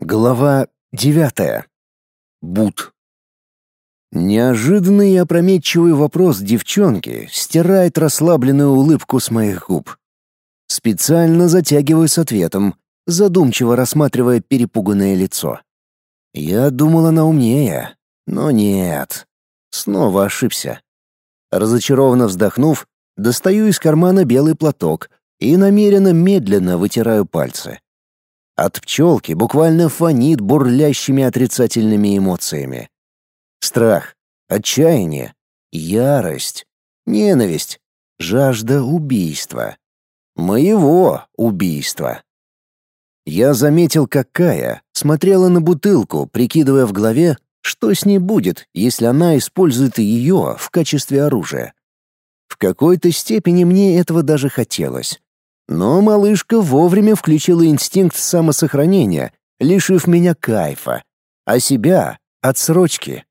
Глава девятая. Бут. Неожиданный и опрометчивый вопрос девчонки стирает расслабленную улыбку с моих губ. Специально затягиваю с ответом, задумчиво рассматривая перепуганное лицо. Я думал, она умнее, но нет. Снова ошибся. Разочарованно вздохнув, достаю из кармана белый платок и намеренно медленно вытираю пальцы. От пчелки буквально фонит бурлящими отрицательными эмоциями. Страх, отчаяние, ярость, ненависть, жажда убийства. Моего убийства. Я заметил, как Кая смотрела на бутылку, прикидывая в голове, что с ней будет, если она использует ее в качестве оружия. В какой-то степени мне этого даже хотелось. Но малышка вовремя включила инстинкт самосохранения, лишив меня кайфа, а себя — отсрочки.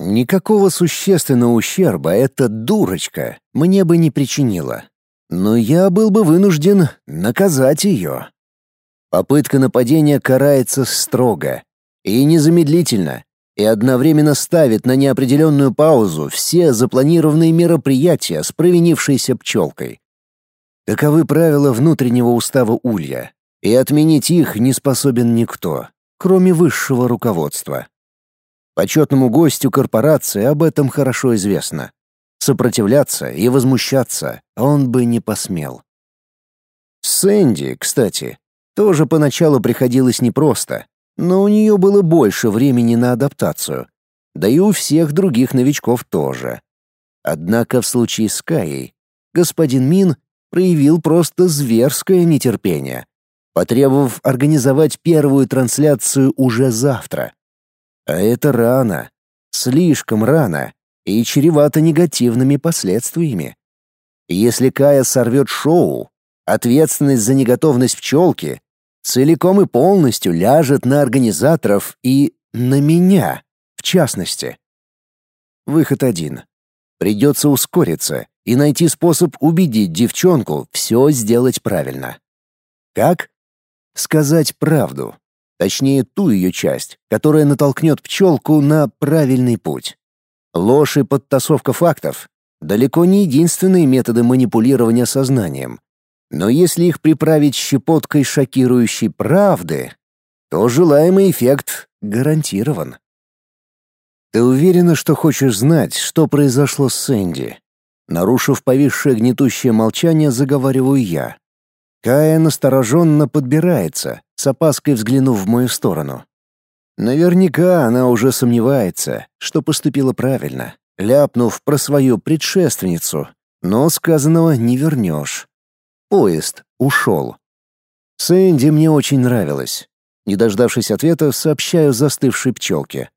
Никакого существенного ущерба эта дурочка мне бы не причинила. Но я был бы вынужден наказать ее. Попытка нападения карается строго и незамедлительно, и одновременно ставит на неопределенную паузу все запланированные мероприятия с провинившейся пчелкой. Таковы правила внутреннего устава Улья, и отменить их не способен никто, кроме высшего руководства. Почетному гостю корпорации об этом хорошо известно. Сопротивляться и возмущаться он бы не посмел. Сэнди, кстати, тоже поначалу приходилось непросто, но у нее было больше времени на адаптацию, да и у всех других новичков тоже. Однако в случае с Каей господин Мин проявил просто зверское нетерпение, потребовав организовать первую трансляцию уже завтра. А это рано, слишком рано и чревато негативными последствиями. Если Кая сорвет шоу, ответственность за неготовность пчелки целиком и полностью ляжет на организаторов и на меня, в частности. Выход один. Придется ускориться и найти способ убедить девчонку все сделать правильно. Как? Сказать правду. Точнее, ту ее часть, которая натолкнет пчелку на правильный путь. Ложь и подтасовка фактов — далеко не единственные методы манипулирования сознанием. Но если их приправить щепоткой шокирующей правды, то желаемый эффект гарантирован. «Ты уверена, что хочешь знать, что произошло с Сэнди?» Нарушив повисшее гнетущее молчание, заговариваю я. Кая настороженно подбирается, с опаской взглянув в мою сторону. Наверняка она уже сомневается, что поступила правильно, ляпнув про свою предшественницу, но сказанного не вернешь. Поезд ушел. Сэнди мне очень нравилась. Не дождавшись ответа, сообщаю застывшей пчелке.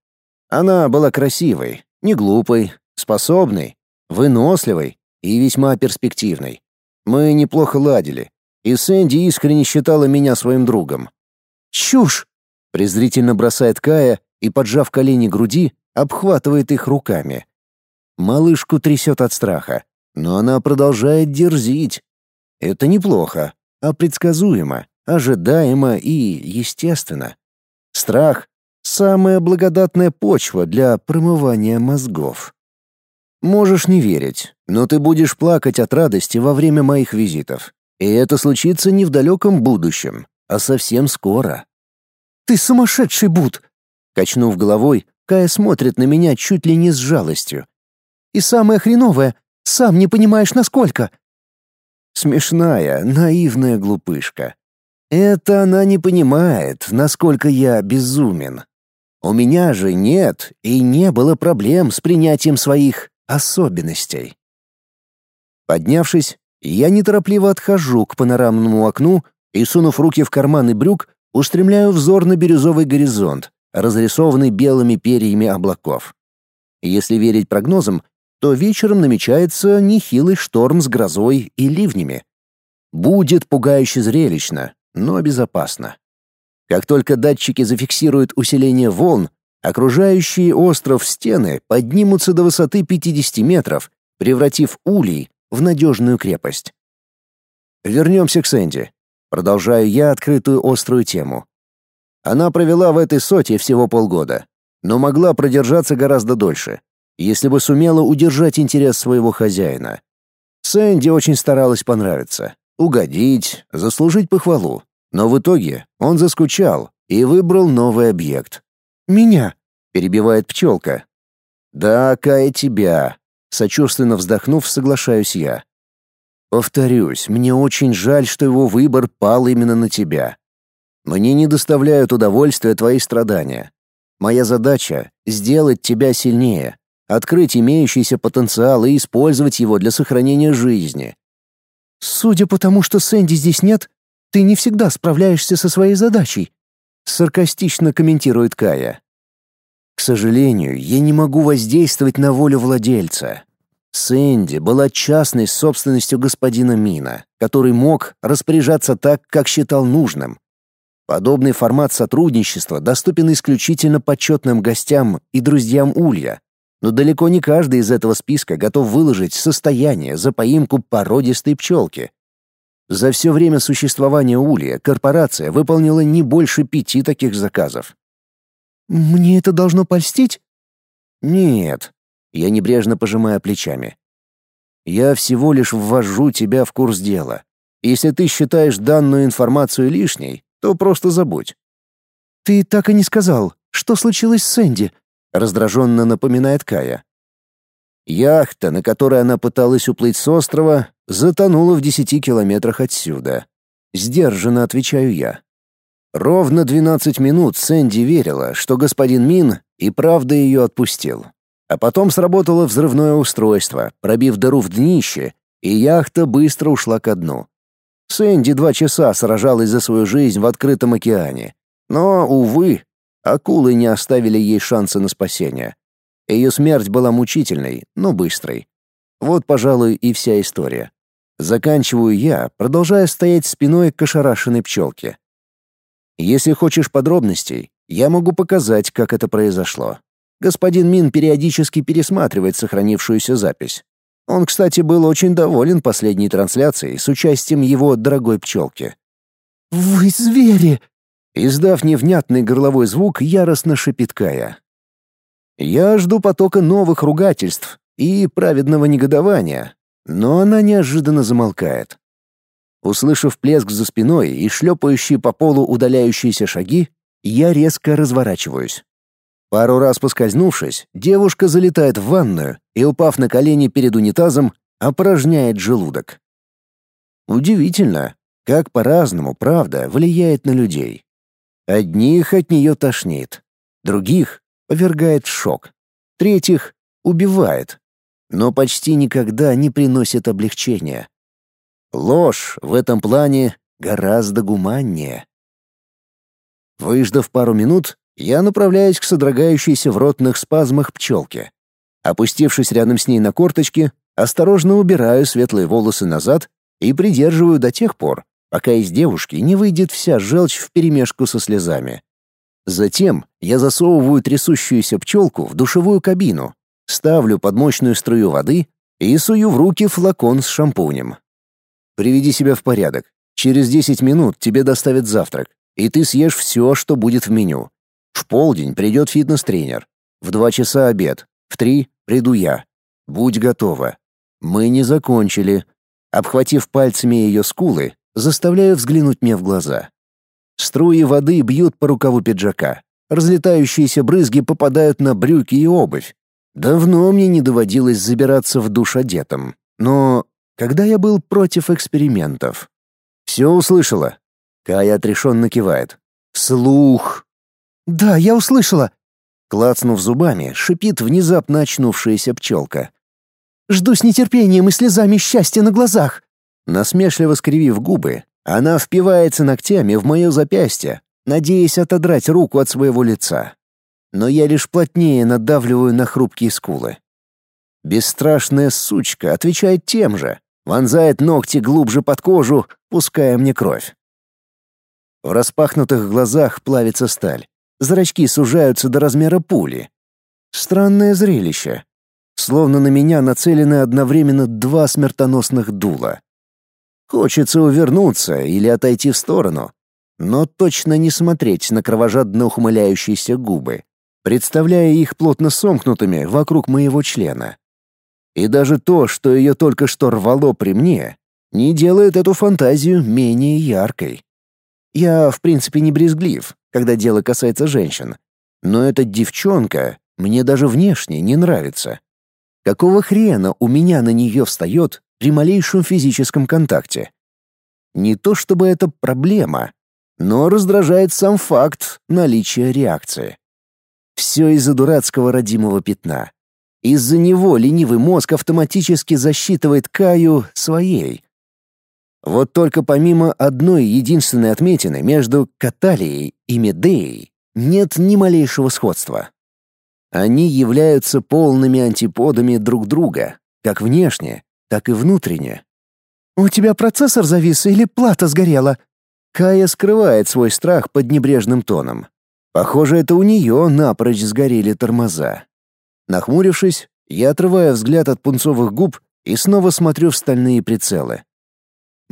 Она была красивой, не глупой, способной, выносливой и весьма перспективной. Мы неплохо ладили, и Сэнди искренне считала меня своим другом. «Чушь!» — презрительно бросает Кая и, поджав колени груди, обхватывает их руками. Малышку трясет от страха, но она продолжает дерзить. Это неплохо, а предсказуемо, ожидаемо и естественно. Страх — самая благодатная почва для промывания мозгов. Можешь не верить, но ты будешь плакать от радости во время моих визитов. И это случится не в далеком будущем, а совсем скоро. «Ты сумасшедший, Буд!» Качнув головой, Кая смотрит на меня чуть ли не с жалостью. «И самое хреновое, сам не понимаешь, насколько!» Смешная, наивная глупышка. Это она не понимает, насколько я безумен. У меня же нет и не было проблем с принятием своих особенностей. Поднявшись, я неторопливо отхожу к панорамному окну и, сунув руки в карманы брюк, устремляю взор на бирюзовый горизонт, разрисованный белыми перьями облаков. Если верить прогнозам, то вечером намечается нехилый шторм с грозой и ливнями. Будет пугающе зрелищно, но безопасно. Как только датчики зафиксируют усиление волн, Окружающие остров стены поднимутся до высоты 50 метров, превратив улей в надежную крепость. Вернемся к Сэнди. Продолжаю я открытую острую тему. Она провела в этой соте всего полгода, но могла продержаться гораздо дольше, если бы сумела удержать интерес своего хозяина. Сэнди очень старалась понравиться, угодить, заслужить похвалу, но в итоге он заскучал и выбрал новый объект. «Меня», — перебивает пчелка. «Да, Кая, тебя», — сочувственно вздохнув, соглашаюсь я. «Повторюсь, мне очень жаль, что его выбор пал именно на тебя. Мне не доставляют удовольствия твои страдания. Моя задача — сделать тебя сильнее, открыть имеющийся потенциал и использовать его для сохранения жизни. Судя по тому, что Сэнди здесь нет, ты не всегда справляешься со своей задачей, саркастично комментирует Кая. К сожалению, я не могу воздействовать на волю владельца. Сэнди была частной собственностью господина Мина, который мог распоряжаться так, как считал нужным. Подобный формат сотрудничества доступен исключительно почетным гостям и друзьям Улья, но далеко не каждый из этого списка готов выложить состояние за поимку породистой пчелки. За все время существования Улья корпорация выполнила не больше пяти таких заказов. «Мне это должно польстить?» «Нет», — я небрежно пожимаю плечами. «Я всего лишь ввожу тебя в курс дела. Если ты считаешь данную информацию лишней, то просто забудь». «Ты так и не сказал, что случилось с Сэнди?» — раздраженно напоминает Кая. Яхта, на которой она пыталась уплыть с острова, затонула в десяти километрах отсюда. Сдержанно отвечаю я. Ровно двенадцать минут Сэнди верила, что господин Мин и правда ее отпустил. А потом сработало взрывное устройство, пробив дыру в днище, и яхта быстро ушла ко дну. Сэнди два часа сражалась за свою жизнь в открытом океане. Но, увы, акулы не оставили ей шанса на спасение. Ее смерть была мучительной, но быстрой. Вот, пожалуй, и вся история. Заканчиваю я, продолжая стоять спиной к ошарашенной пчелке. Если хочешь подробностей, я могу показать, как это произошло. Господин Мин периодически пересматривает сохранившуюся запись. Он, кстати, был очень доволен последней трансляцией с участием его дорогой пчелки. «Вы звери!» Издав невнятный горловой звук, яростно шипит Кая. Я жду потока новых ругательств и праведного негодования, но она неожиданно замолкает. Услышав плеск за спиной и шлепающие по полу удаляющиеся шаги, я резко разворачиваюсь. Пару раз поскользнувшись, девушка залетает в ванную и, упав на колени перед унитазом, опорожняет желудок. Удивительно, как по-разному правда влияет на людей. Одних от нее тошнит, других повергает в шок. Третьих убивает, но почти никогда не приносит облегчения. Ложь в этом плане гораздо гуманнее. Выждав пару минут, я направляюсь к содрогающейся в ротных спазмах пчелке. Опустившись рядом с ней на корточки, осторожно убираю светлые волосы назад и придерживаю до тех пор, пока из девушки не выйдет вся желчь вперемешку со слезами. Затем я засовываю трясущуюся пчелку в душевую кабину, ставлю под мощную струю воды и сую в руки флакон с шампунем. Приведи себя в порядок. Через 10 минут тебе доставят завтрак, и ты съешь все, что будет в меню. В полдень придет фитнес-тренер. В два часа обед. В три приду я. Будь готова. Мы не закончили. Обхватив пальцами ее скулы, заставляю взглянуть мне в глаза. Струи воды бьют по рукаву пиджака. Разлетающиеся брызги попадают на брюки и обувь. Давно мне не доводилось забираться в душ одетым. Но когда я был против экспериментов? Все услышала. Кая отрешенно кивает. Слух. Да, я услышала. Клацнув зубами, шипит внезапно очнувшаяся пчелка. Жду с нетерпением и слезами счастья на глазах. Насмешливо скривив губы, она впивается ногтями в мое запястье, надеясь отодрать руку от своего лица. Но я лишь плотнее надавливаю на хрупкие скулы. Бесстрашная сучка отвечает тем же, вонзает ногти глубже под кожу, пуская мне кровь. В распахнутых глазах плавится сталь. Зрачки сужаются до размера пули. Странное зрелище. Словно на меня нацелены одновременно два смертоносных дула. Хочется увернуться или отойти в сторону. Но точно не смотреть на кровожадно ухмыляющиеся губы, представляя их плотно сомкнутыми вокруг моего члена. И даже то, что ее только что рвало при мне, не делает эту фантазию менее яркой. Я, в принципе, не брезглив, когда дело касается женщин, но эта девчонка мне даже внешне не нравится. Какого хрена у меня на нее встает при малейшем физическом контакте? Не то чтобы это проблема, но раздражает сам факт наличия реакции. Все из-за дурацкого родимого пятна. Из-за него ленивый мозг автоматически засчитывает Каю своей. Вот только помимо одной единственной отметины между Каталией и Медеей нет ни малейшего сходства. Они являются полными антиподами друг друга, как внешне, так и внутренне. «У тебя процессор завис или плата сгорела?» Кая скрывает свой страх под небрежным тоном. Похоже, это у нее напрочь сгорели тормоза. Нахмурившись, я отрываю взгляд от пунцовых губ и снова смотрю в стальные прицелы.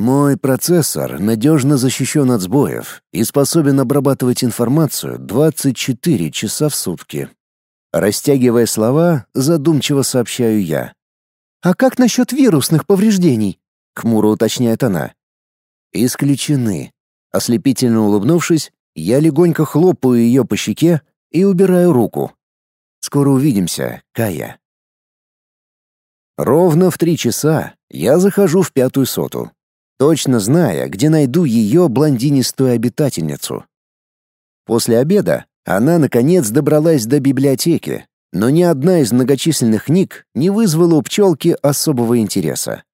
Мой процессор надежно защищен от сбоев и способен обрабатывать информацию 24 часа в сутки. Растягивая слова, задумчиво сообщаю я. «А как насчет вирусных повреждений?» — хмуро уточняет она. «Исключены». Ослепительно улыбнувшись, я легонько хлопаю ее по щеке и убираю руку. «Скоро увидимся, Кая». Ровно в три часа я захожу в пятую соту, точно зная, где найду ее блондинистую обитательницу. После обеда она, наконец, добралась до библиотеки, но ни одна из многочисленных книг не вызвала у пчелки особого интереса.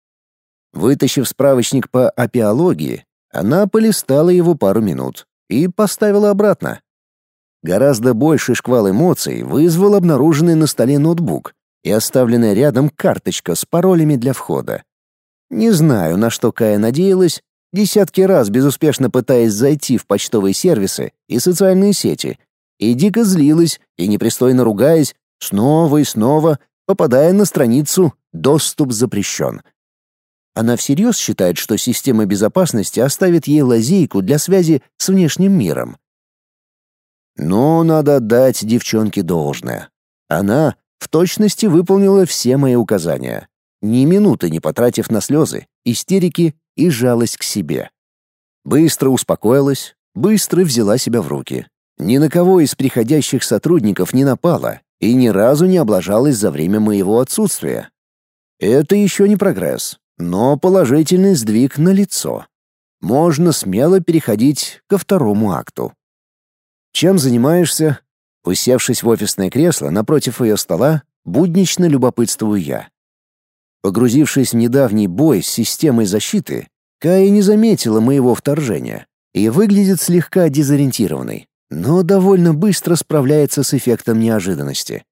Вытащив справочник по апиологии, она полистала его пару минут и поставила обратно. Гораздо больший шквал эмоций вызвал обнаруженный на столе ноутбук и оставленная рядом карточка с паролями для входа. Не знаю, на что Кая надеялась, десятки раз безуспешно пытаясь зайти в почтовые сервисы и социальные сети, и дико злилась и непристойно ругаясь, снова и снова попадая на страницу «Доступ запрещен», она всерьез считает, что система безопасности оставит ей лазейку для связи с внешним миром. Но надо отдать девчонке должное. Она в точности выполнила все мои указания, ни минуты не потратив на слезы, истерики и жалость к себе. Быстро успокоилась, быстро взяла себя в руки. Ни на кого из приходящих сотрудников не напала и ни разу не облажалась за время моего отсутствия. Это еще не прогресс. Но положительный сдвиг на лицо. Можно смело переходить ко второму акту. Чем занимаешься? Усевшись в офисное кресло напротив ее стола, буднично любопытствую я. Погрузившись в недавний бой с системой защиты, Кая не заметила моего вторжения и выглядит слегка дезориентированной, но довольно быстро справляется с эффектом неожиданности.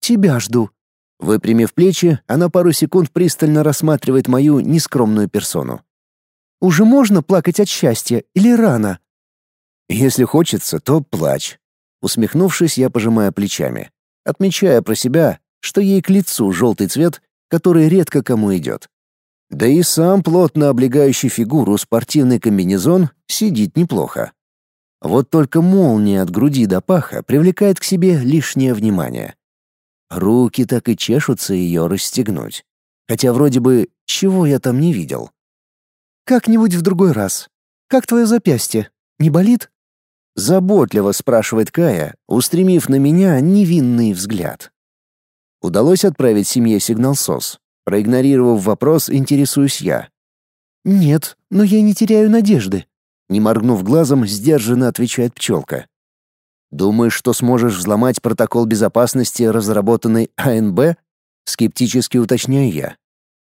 «Тебя жду», Выпрямив плечи, она пару секунд пристально рассматривает мою нескромную персону. «Уже можно плакать от счастья или рано?» «Если хочется, то плачь». Усмехнувшись, я пожимаю плечами, отмечая про себя, что ей к лицу желтый цвет, который редко кому идет. Да и сам плотно облегающий фигуру спортивный комбинезон сидит неплохо. Вот только молния от груди до паха привлекает к себе лишнее внимание. Руки так и чешутся ее расстегнуть. Хотя вроде бы чего я там не видел. «Как-нибудь в другой раз. Как твое запястье? Не болит?» Заботливо спрашивает Кая, устремив на меня невинный взгляд. Удалось отправить семье сигнал СОС. Проигнорировав вопрос, интересуюсь я. «Нет, но я не теряю надежды», — не моргнув глазом, сдержанно отвечает пчелка. Думаешь, что сможешь взломать протокол безопасности, разработанный АНБ? Скептически уточняю я.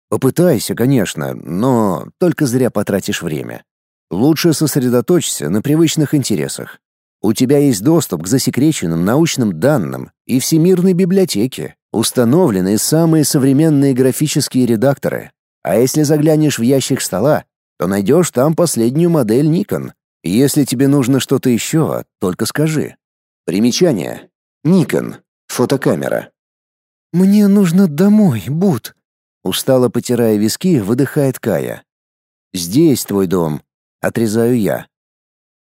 Попытайся, конечно, но только зря потратишь время. Лучше сосредоточься на привычных интересах. У тебя есть доступ к засекреченным научным данным и всемирной библиотеке, установлены самые современные графические редакторы. А если заглянешь в ящик стола, то найдешь там последнюю модель Nikon. Если тебе нужно что-то еще, только скажи. Примечание. Никон. Фотокамера. «Мне нужно домой, Бут», — устало потирая виски, выдыхает Кая. «Здесь твой дом», — отрезаю я.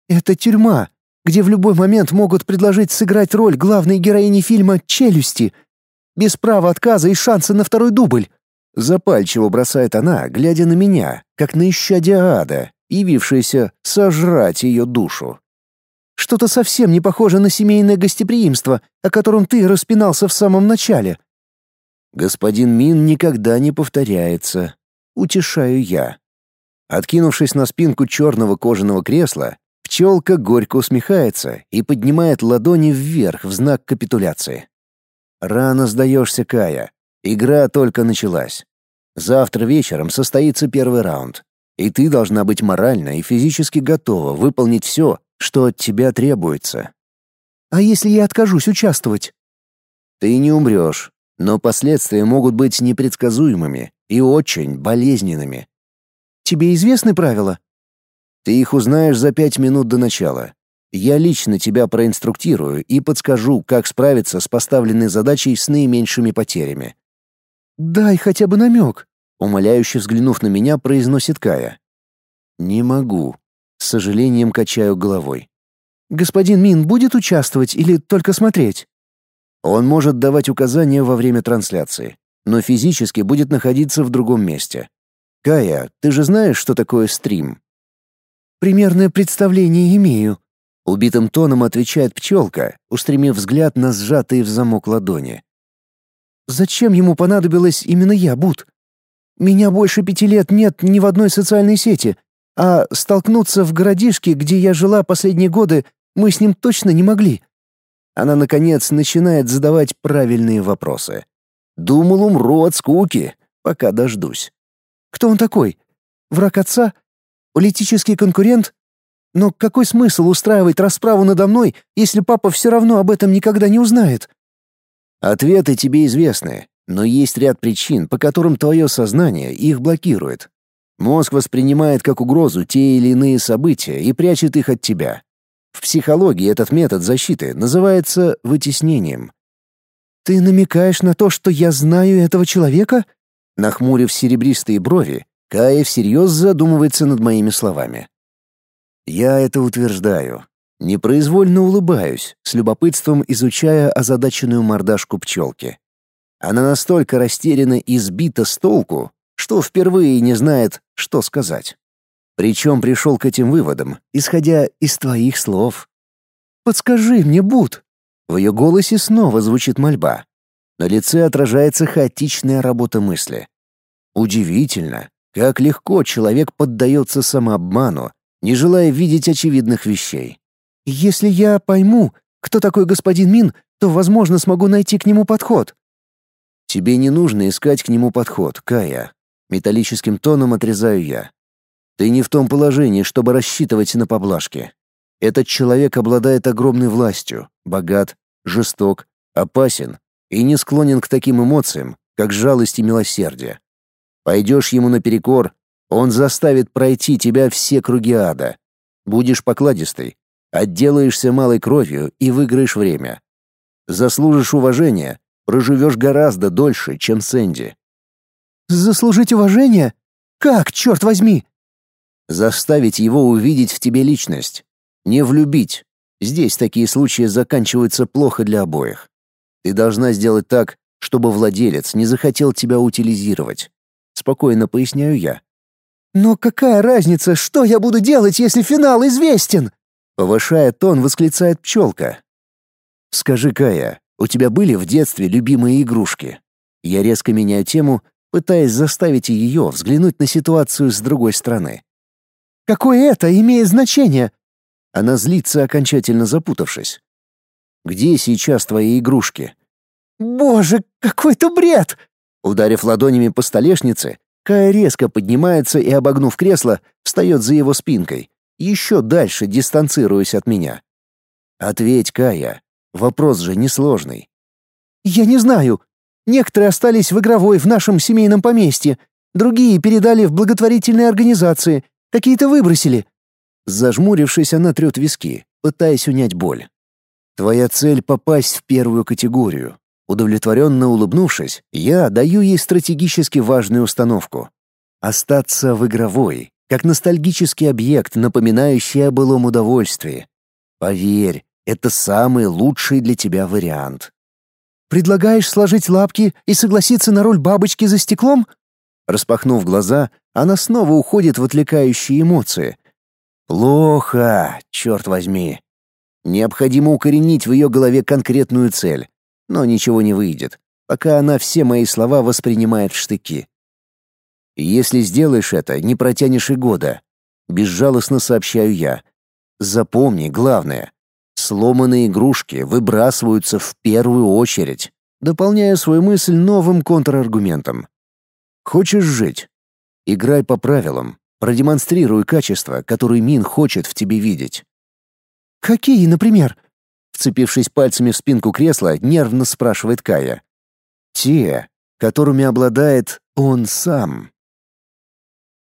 Это тюрьма, где в любой момент могут предложить сыграть роль главной героини фильма «Челюсти». Без права отказа и шанса на второй дубль. Запальчиво бросает она, глядя на меня, как на исчадие ада, явившееся сожрать ее душу. Что-то совсем не похоже на семейное гостеприимство, о котором ты распинался в самом начале. Господин Мин никогда не повторяется. Утешаю я. Откинувшись на спинку черного кожаного кресла, пчелка горько усмехается и поднимает ладони вверх в знак капитуляции. Рано сдаешься, Кая. Игра только началась. Завтра вечером состоится первый раунд, и ты должна быть морально и физически готова выполнить все, что от тебя требуется. А если я откажусь участвовать? Ты не умрешь, но последствия могут быть непредсказуемыми и очень болезненными. Тебе известны правила? Ты их узнаешь за пять минут до начала. Я лично тебя проинструктирую и подскажу, как справиться с поставленной задачей с наименьшими потерями. «Дай хотя бы намек», — умоляюще взглянув на меня, произносит Кая. «Не могу», — с сожалением качаю головой. «Господин Мин будет участвовать или только смотреть?» Он может давать указания во время трансляции, но физически будет находиться в другом месте. Кая, ты же знаешь, что такое стрим? Примерное представление имею, убитым тоном отвечает пчелка, устремив взгляд на сжатые в замок ладони. Зачем ему понадобилось именно я, Бут? Меня больше пяти лет нет ни в одной социальной сети, а столкнуться в городишке, где я жила последние годы, мы с ним точно не могли. Она, наконец, начинает задавать правильные вопросы. Думал, умру от скуки, пока дождусь. Кто он такой? Враг отца? Политический конкурент? Но какой смысл устраивать расправу надо мной, если папа все равно об этом никогда не узнает? Ответы тебе известны, но есть ряд причин, по которым твое сознание их блокирует. Мозг воспринимает как угрозу те или иные события и прячет их от тебя. В психологии этот метод защиты называется вытеснением. «Ты намекаешь на то, что я знаю этого человека?» Нахмурив серебристые брови, Кая всерьез задумывается над моими словами. «Я это утверждаю. Непроизвольно улыбаюсь, с любопытством изучая озадаченную мордашку пчелки. Она настолько растеряна и сбита с толку, что впервые не знает, что сказать. Причем пришел к этим выводам, исходя из твоих слов. «Подскажи мне, Бут!» В ее голосе снова звучит мольба. На лице отражается хаотичная работа мысли. Удивительно, как легко человек поддается самообману, не желая видеть очевидных вещей. Если я пойму, кто такой господин Мин, то, возможно, смогу найти к нему подход. Тебе не нужно искать к нему подход, Кая. Металлическим тоном отрезаю я. Ты не в том положении, чтобы рассчитывать на поблажки. Этот человек обладает огромной властью, богат, жесток, опасен и не склонен к таким эмоциям, как жалость и милосердие. Пойдешь ему наперекор, он заставит пройти тебя все круги ада. Будешь покладистой, Отделаешься малой кровью и выиграешь время. Заслужишь уважения, проживешь гораздо дольше, чем Сэнди. Заслужить уважение? Как, черт возьми? Заставить его увидеть в тебе личность. Не влюбить. Здесь такие случаи заканчиваются плохо для обоих. Ты должна сделать так, чтобы владелец не захотел тебя утилизировать. Спокойно поясняю я. Но какая разница, что я буду делать, если финал известен? Повышая тон, восклицает пчелка. «Скажи, Кая, у тебя были в детстве любимые игрушки?» Я резко меняю тему, пытаясь заставить ее взглянуть на ситуацию с другой стороны. «Какое это имеет значение?» Она злится, окончательно запутавшись. «Где сейчас твои игрушки?» «Боже, какой-то бред!» Ударив ладонями по столешнице, Кая резко поднимается и, обогнув кресло, встает за его спинкой еще дальше дистанцируясь от меня. Ответь, Кая, вопрос же несложный. Я не знаю. Некоторые остались в игровой в нашем семейном поместье, другие передали в благотворительные организации, какие-то выбросили. Зажмурившись, она трет виски, пытаясь унять боль. Твоя цель — попасть в первую категорию. Удовлетворенно улыбнувшись, я даю ей стратегически важную установку. Остаться в игровой, как ностальгический объект, напоминающий о былом удовольствии. Поверь, это самый лучший для тебя вариант. Предлагаешь сложить лапки и согласиться на роль бабочки за стеклом? Распахнув глаза, она снова уходит в отвлекающие эмоции. Плохо, черт возьми. Необходимо укоренить в ее голове конкретную цель, но ничего не выйдет, пока она все мои слова воспринимает в штыки. Если сделаешь это, не протянешь и года. Безжалостно сообщаю я. Запомни главное. Сломанные игрушки выбрасываются в первую очередь, дополняя свою мысль новым контраргументом. Хочешь жить? Играй по правилам, продемонстрируй качества, которые Мин хочет в тебе видеть. Какие, например? Вцепившись пальцами в спинку кресла, нервно спрашивает Кая. Те, которыми обладает он сам.